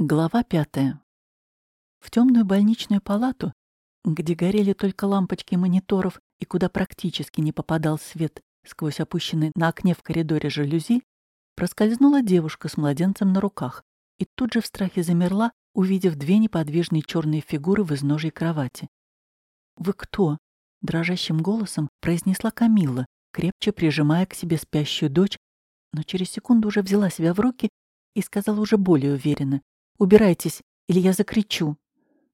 Глава пятая. В темную больничную палату, где горели только лампочки мониторов и куда практически не попадал свет сквозь опущенные на окне в коридоре жалюзи, проскользнула девушка с младенцем на руках и тут же в страхе замерла, увидев две неподвижные черные фигуры в изножьей кровати. «Вы кто?» — дрожащим голосом произнесла Камилла, крепче прижимая к себе спящую дочь, но через секунду уже взяла себя в руки и сказала уже более уверенно. Убирайтесь, или я закричу.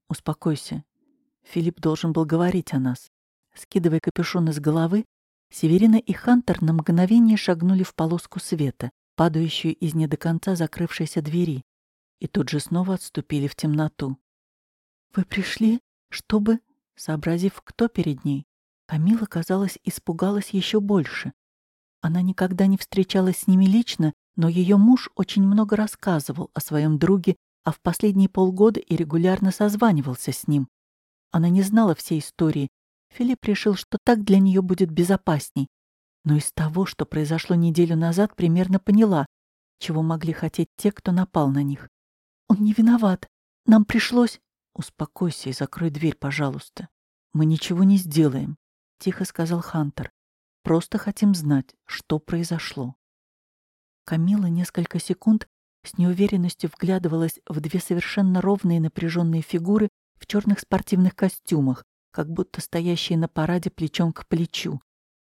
Успокойся. Филипп должен был говорить о нас. Скидывая капюшон из головы, Северина и Хантер на мгновение шагнули в полоску света, падающую из не до конца закрывшейся двери, и тут же снова отступили в темноту. «Вы пришли, чтобы...» Сообразив, кто перед ней, Камила, казалось, испугалась еще больше. Она никогда не встречалась с ними лично, но ее муж очень много рассказывал о своем друге а в последние полгода и регулярно созванивался с ним. Она не знала всей истории. Филипп решил, что так для нее будет безопасней. Но из того, что произошло неделю назад, примерно поняла, чего могли хотеть те, кто напал на них. «Он не виноват. Нам пришлось...» «Успокойся и закрой дверь, пожалуйста. Мы ничего не сделаем», — тихо сказал Хантер. «Просто хотим знать, что произошло». Камила несколько секунд с неуверенностью вглядывалась в две совершенно ровные напряженные фигуры в черных спортивных костюмах, как будто стоящие на параде плечом к плечу.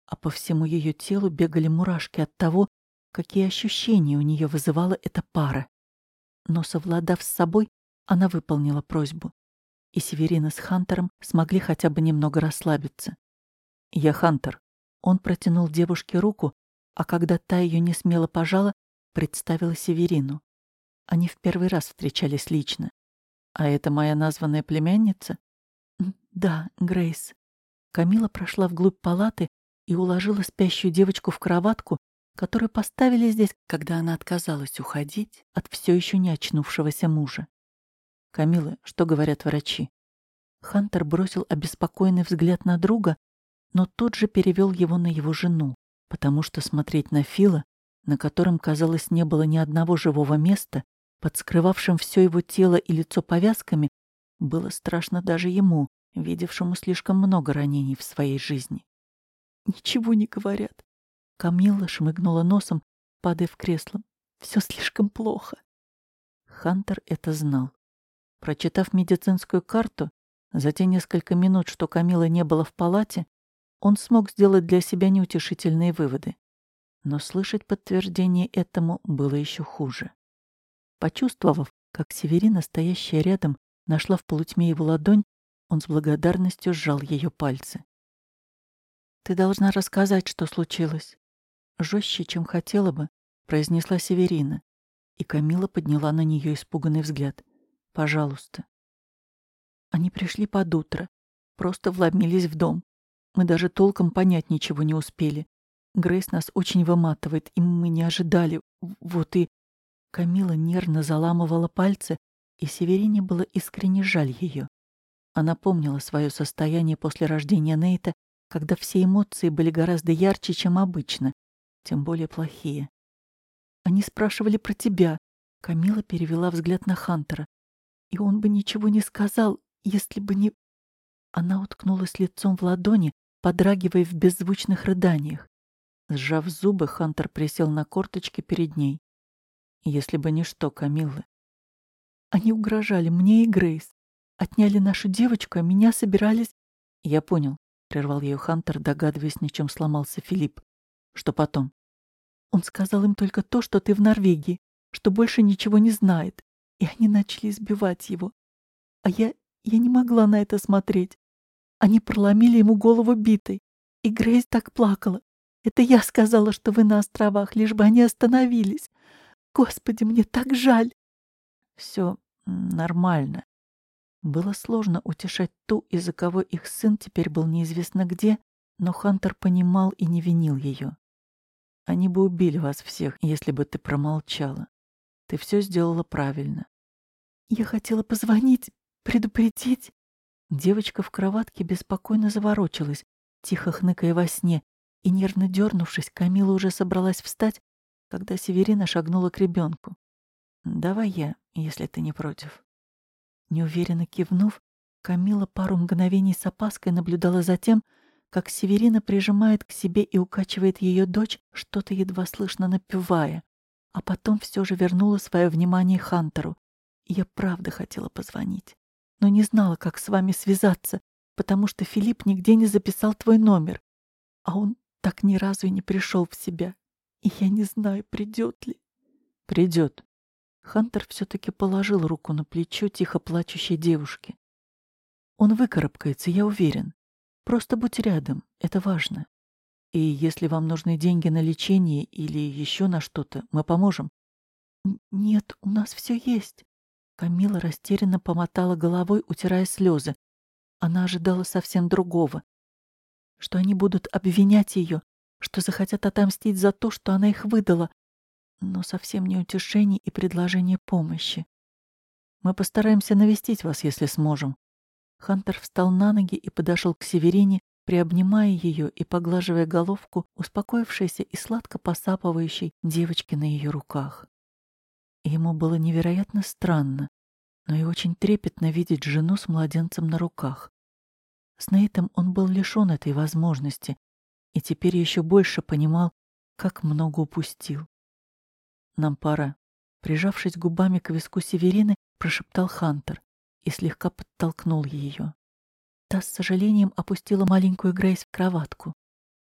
А по всему ее телу бегали мурашки от того, какие ощущения у нее вызывала эта пара. Но, совладав с собой, она выполнила просьбу. И Северина с Хантером смогли хотя бы немного расслабиться. «Я Хантер». Он протянул девушке руку, а когда та ее не смело пожала, представила Северину. Они в первый раз встречались лично. А это моя названная племянница? Да, Грейс. Камила прошла вглубь палаты и уложила спящую девочку в кроватку, которую поставили здесь, когда она отказалась уходить от все еще не очнувшегося мужа. «Камила, что говорят врачи?» Хантер бросил обеспокоенный взгляд на друга, но тут же перевел его на его жену, потому что смотреть на Фила, на котором, казалось, не было ни одного живого места, под скрывавшим все его тело и лицо повязками, было страшно даже ему, видевшему слишком много ранений в своей жизни. «Ничего не говорят». Камила шмыгнула носом, падая в кресло. «Все слишком плохо». Хантер это знал. Прочитав медицинскую карту, за те несколько минут, что Камила не было в палате, он смог сделать для себя неутешительные выводы. Но слышать подтверждение этому было еще хуже. Почувствовав, как Северина, стоящая рядом, нашла в полутьме его ладонь, он с благодарностью сжал ее пальцы. «Ты должна рассказать, что случилось». Жестче, чем хотела бы, произнесла Северина, и Камила подняла на нее испуганный взгляд. «Пожалуйста». Они пришли под утро, просто вломились в дом. Мы даже толком понять ничего не успели. Грейс нас очень выматывает, и мы не ожидали. Вот и... Камила нервно заламывала пальцы, и Северине было искренне жаль ее. Она помнила свое состояние после рождения Нейта, когда все эмоции были гораздо ярче, чем обычно, тем более плохие. Они спрашивали про тебя. Камила перевела взгляд на Хантера. И он бы ничего не сказал, если бы не... Она уткнулась лицом в ладони, подрагивая в беззвучных рыданиях. Сжав зубы, Хантер присел на корточки перед ней. Если бы не что, Камиллы. Они угрожали мне и Грейс. Отняли нашу девочку, а меня собирались... Я понял, прервал ее Хантер, догадываясь, на чем сломался Филипп. Что потом? Он сказал им только то, что ты в Норвегии, что больше ничего не знает. И они начали избивать его. А я... я не могла на это смотреть. Они проломили ему голову битой. И Грейс так плакала. Это я сказала, что вы на островах, лишь бы они остановились. Господи, мне так жаль. Все нормально. Было сложно утешать ту, из-за кого их сын теперь был неизвестно где, но Хантер понимал и не винил ее. Они бы убили вас всех, если бы ты промолчала. Ты все сделала правильно. Я хотела позвонить, предупредить. Девочка в кроватке беспокойно заворочилась, тихо хныкая во сне, и, нервно дернувшись, Камила уже собралась встать, когда Северина шагнула к ребенку. «Давай я, если ты не против. Неуверенно кивнув, Камила пару мгновений с опаской наблюдала за тем, как Северина прижимает к себе и укачивает ее дочь, что-то едва слышно напевая, а потом все же вернула свое внимание Хантеру. Я правда хотела позвонить, но не знала, как с вами связаться, потому что Филипп нигде не записал твой номер, а он так ни разу и не пришел в себя, и я не знаю, придет ли. Придет. Хантер все-таки положил руку на плечо тихо плачущей девушки. Он выкарабкается, я уверен. Просто будь рядом, это важно. И если вам нужны деньги на лечение или еще на что-то, мы поможем. Нет, у нас все есть. Камила растерянно помотала головой, утирая слезы. Она ожидала совсем другого. Что они будут обвинять ее, что захотят отомстить за то, что она их выдала, но совсем не утешение и предложение помощи. Мы постараемся навестить вас, если сможем. Хантер встал на ноги и подошел к Северине, приобнимая ее и поглаживая головку успокоившейся и сладко посапывающей девочки на ее руках. ему было невероятно странно, но и очень трепетно видеть жену с младенцем на руках. С Нейтом он был лишен этой возможности и теперь еще больше понимал, как много упустил. «Нам пора», — прижавшись губами к виску Северины, прошептал Хантер и слегка подтолкнул ее. Та с сожалением опустила маленькую Грейс в кроватку.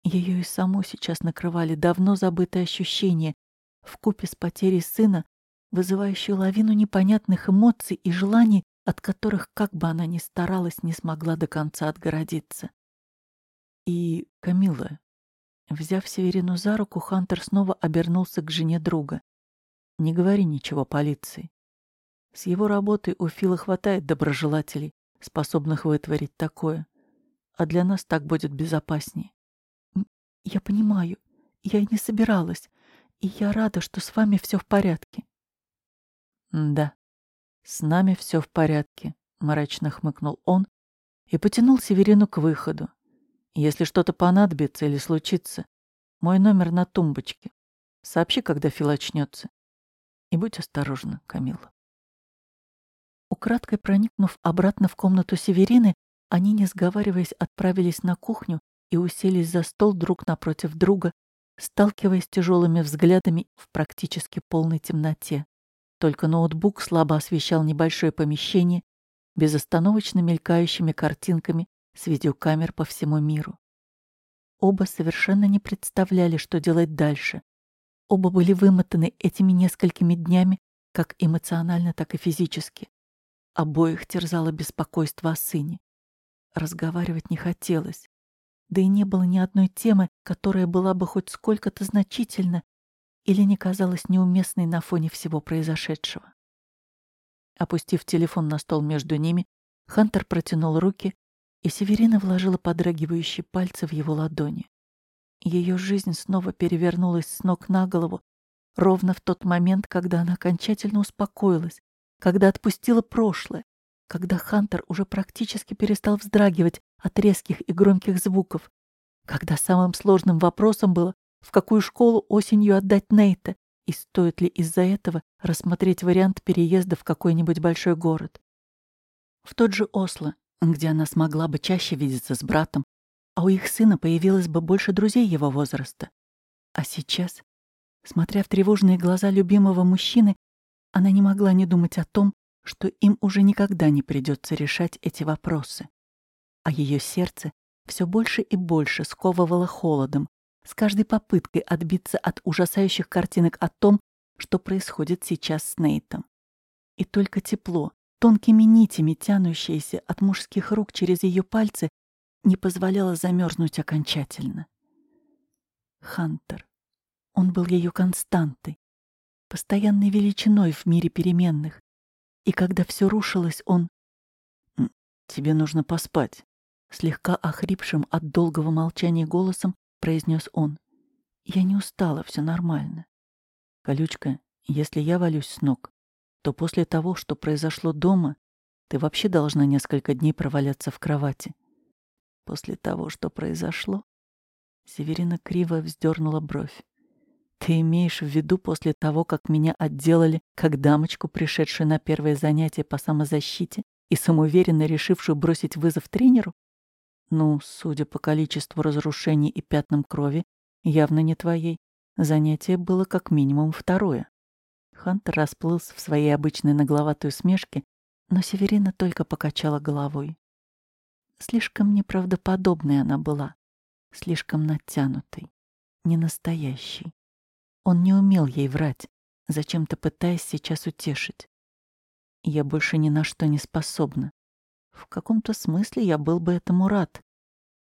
Ее и саму сейчас накрывали давно забытые ощущения, вкупе с потерей сына, вызывающие лавину непонятных эмоций и желаний, от которых, как бы она ни старалась, не смогла до конца отгородиться. И Камила, взяв Северину за руку, Хантер снова обернулся к жене друга. «Не говори ничего полиции. С его работы у Фила хватает доброжелателей, способных вытворить такое. А для нас так будет безопаснее. Я понимаю, я и не собиралась, и я рада, что с вами все в порядке. Да, с нами все в порядке, мрачно хмыкнул он и потянул Северину к выходу. Если что-то понадобится или случится, мой номер на тумбочке. Сообщи, когда Фил очнется. И будь осторожна, Камила. Украдкой проникнув обратно в комнату Северины, они, не сговариваясь, отправились на кухню и уселись за стол друг напротив друга, сталкиваясь тяжелыми взглядами в практически полной темноте. Только ноутбук слабо освещал небольшое помещение, безостановочно мелькающими картинками с видеокамер по всему миру. Оба совершенно не представляли, что делать дальше. Оба были вымотаны этими несколькими днями, как эмоционально, так и физически. Обоих терзало беспокойство о сыне. Разговаривать не хотелось. Да и не было ни одной темы, которая была бы хоть сколько-то значительна или не казалась неуместной на фоне всего произошедшего. Опустив телефон на стол между ними, Хантер протянул руки, и Северина вложила подрагивающие пальцы в его ладони. Ее жизнь снова перевернулась с ног на голову, ровно в тот момент, когда она окончательно успокоилась, когда отпустила прошлое, когда Хантер уже практически перестал вздрагивать от резких и громких звуков, когда самым сложным вопросом было, в какую школу осенью отдать Нейта и стоит ли из-за этого рассмотреть вариант переезда в какой-нибудь большой город. В тот же Осло, где она смогла бы чаще видеться с братом, а у их сына появилось бы больше друзей его возраста. А сейчас, смотря в тревожные глаза любимого мужчины, она не могла не думать о том, что им уже никогда не придется решать эти вопросы. А ее сердце все больше и больше сковывало холодом, с каждой попыткой отбиться от ужасающих картинок о том, что происходит сейчас с Нейтом. И только тепло, тонкими нитями, тянущееся от мужских рук через ее пальцы, не позволяло замерзнуть окончательно. Хантер. Он был ее константой, постоянной величиной в мире переменных. И когда все рушилось, он... «Тебе нужно поспать», — слегка охрипшим от долгого молчания голосом произнес он. «Я не устала, все нормально». «Колючка, если я валюсь с ног, то после того, что произошло дома, ты вообще должна несколько дней проваляться в кровати». «После того, что произошло?» Северина криво вздернула бровь. Ты имеешь в виду после того, как меня отделали как дамочку, пришедшую на первое занятие по самозащите и самоуверенно решившую бросить вызов тренеру? Ну, судя по количеству разрушений и пятнам крови, явно не твоей. Занятие было как минимум второе. Хантер расплылся в своей обычной нагловатой усмешке, но Северина только покачала головой. Слишком неправдоподобной она была, слишком натянутой, ненастоящей. Он не умел ей врать, зачем-то пытаясь сейчас утешить. Я больше ни на что не способна. В каком-то смысле я был бы этому рад.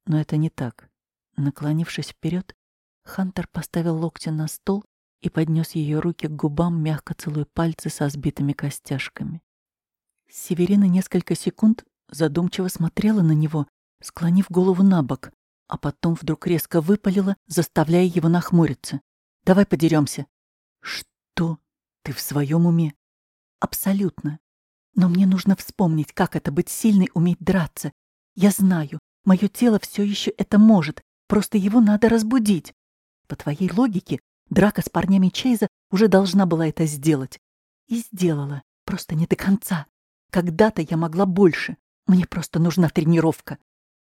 Но это не так. Наклонившись вперед, Хантер поставил локти на стол и поднес ее руки к губам, мягко целуя пальцы со сбитыми костяшками. Северина несколько секунд задумчиво смотрела на него, склонив голову на бок, а потом вдруг резко выпалила, заставляя его нахмуриться. Давай подеремся. Что? Ты в своем уме? Абсолютно. Но мне нужно вспомнить, как это быть сильной, уметь драться. Я знаю, мое тело все еще это может, просто его надо разбудить. По твоей логике, драка с парнями Чейза уже должна была это сделать. И сделала, просто не до конца. Когда-то я могла больше. Мне просто нужна тренировка.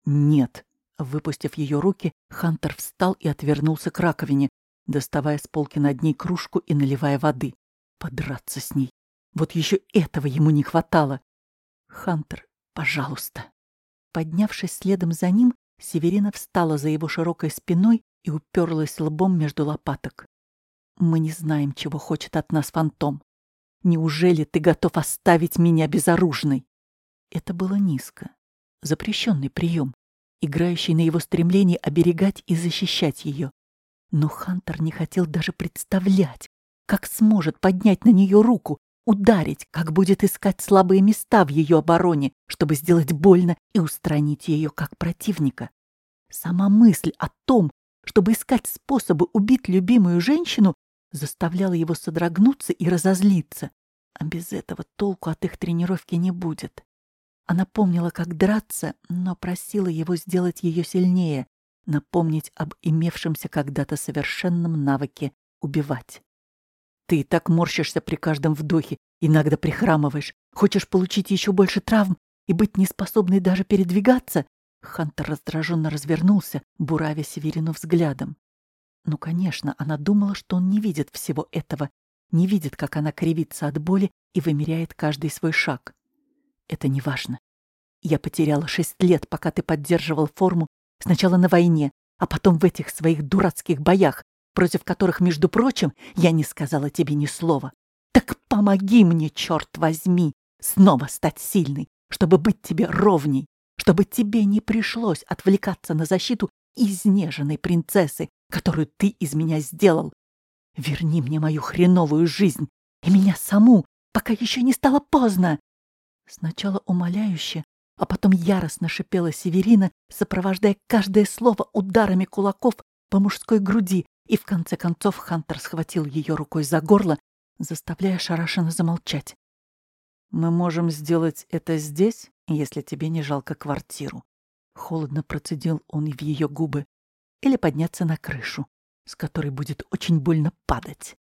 Нет. Выпустив ее руки, Хантер встал и отвернулся к раковине, доставая с полки над ней кружку и наливая воды. Подраться с ней. Вот еще этого ему не хватало. Хантер, пожалуйста. Поднявшись следом за ним, Северина встала за его широкой спиной и уперлась лбом между лопаток. Мы не знаем, чего хочет от нас фантом. Неужели ты готов оставить меня безоружной? Это было низко. Запрещенный прием, играющий на его стремлении оберегать и защищать ее. Но Хантер не хотел даже представлять, как сможет поднять на нее руку, ударить, как будет искать слабые места в ее обороне, чтобы сделать больно и устранить ее как противника. Сама мысль о том, чтобы искать способы убить любимую женщину, заставляла его содрогнуться и разозлиться. А без этого толку от их тренировки не будет. Она помнила, как драться, но просила его сделать ее сильнее, напомнить об имевшемся когда-то совершенном навыке убивать. Ты так морщишься при каждом вдохе, иногда прихрамываешь. Хочешь получить еще больше травм и быть неспособной даже передвигаться? Хантер раздраженно развернулся, буравя Северину взглядом. Ну, конечно, она думала, что он не видит всего этого, не видит, как она кривится от боли и вымеряет каждый свой шаг. Это не важно. Я потеряла шесть лет, пока ты поддерживал форму Сначала на войне, а потом в этих своих дурацких боях, против которых, между прочим, я не сказала тебе ни слова. Так помоги мне, черт возьми, снова стать сильной, чтобы быть тебе ровней, чтобы тебе не пришлось отвлекаться на защиту изнеженной принцессы, которую ты из меня сделал. Верни мне мою хреновую жизнь и меня саму, пока еще не стало поздно. Сначала умоляюще, а потом яростно шипела Северина, сопровождая каждое слово ударами кулаков по мужской груди, и в конце концов Хантер схватил ее рукой за горло, заставляя шарашенно замолчать. «Мы можем сделать это здесь, если тебе не жалко квартиру», — холодно процедил он в ее губы, «или подняться на крышу, с которой будет очень больно падать».